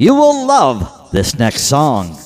You will love this next song.